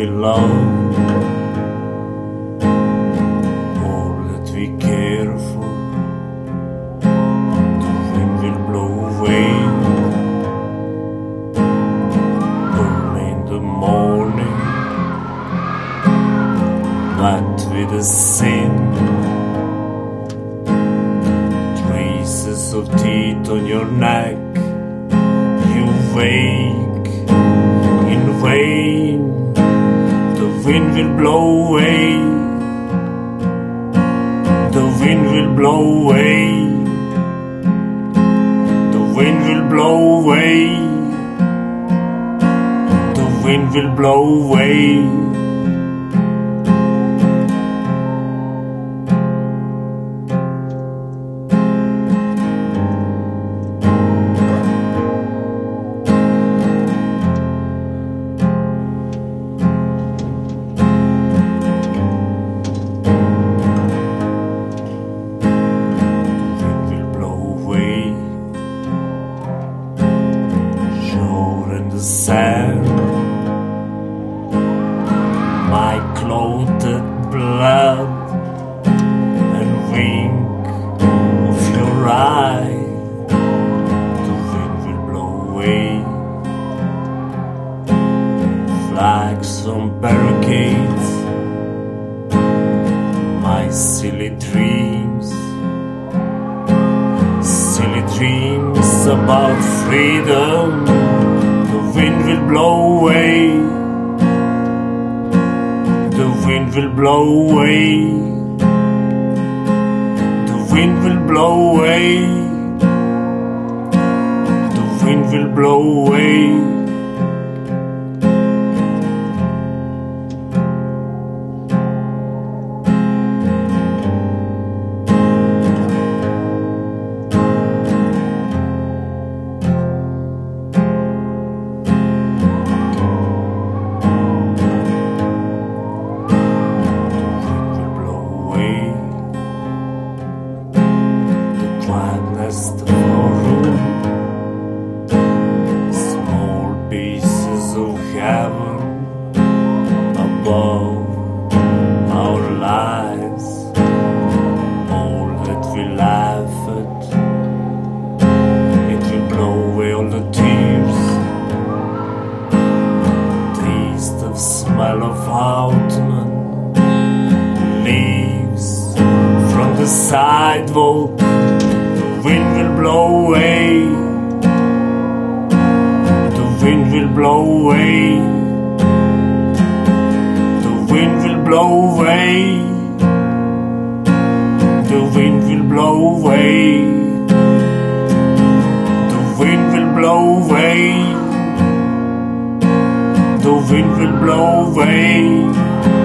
we love, all that we care for. The wind will blow away. Early in the morning, wet with the sin. Traces of teeth on your neck. You wake will blow away. The wind will blow away. The wind will blow away. The wind will blow away. In the sand, my clothed blood and wink of your eye. The wind will blow away. Flags on barricades, my silly dreams silly dreams about freedom. The wind will blow away. The wind will blow away. The wind will blow away. The wind will blow away. Heaven above our lives. All that we laugh at, it will blow away all the tears. Taste of smell of autumn leaves from the sidewalk. The wind will blow away. Will blow away. The wind will blow away. The wind will blow away. The wind will blow away. The wind will blow away.